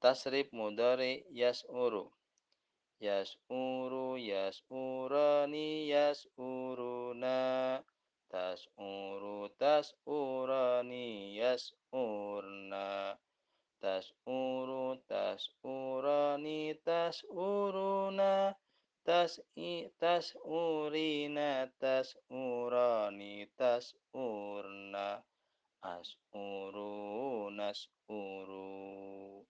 Tasrif mudari yas'uru. Yas'uru, yas'urani, yas'uruna. Tas'uru, tas'urani, yas'urna. Tas'uru, tas'urani, tas'uruna. Tas'i, tas'urina, tas'urani, tas'urna. As'uru, nas'uru.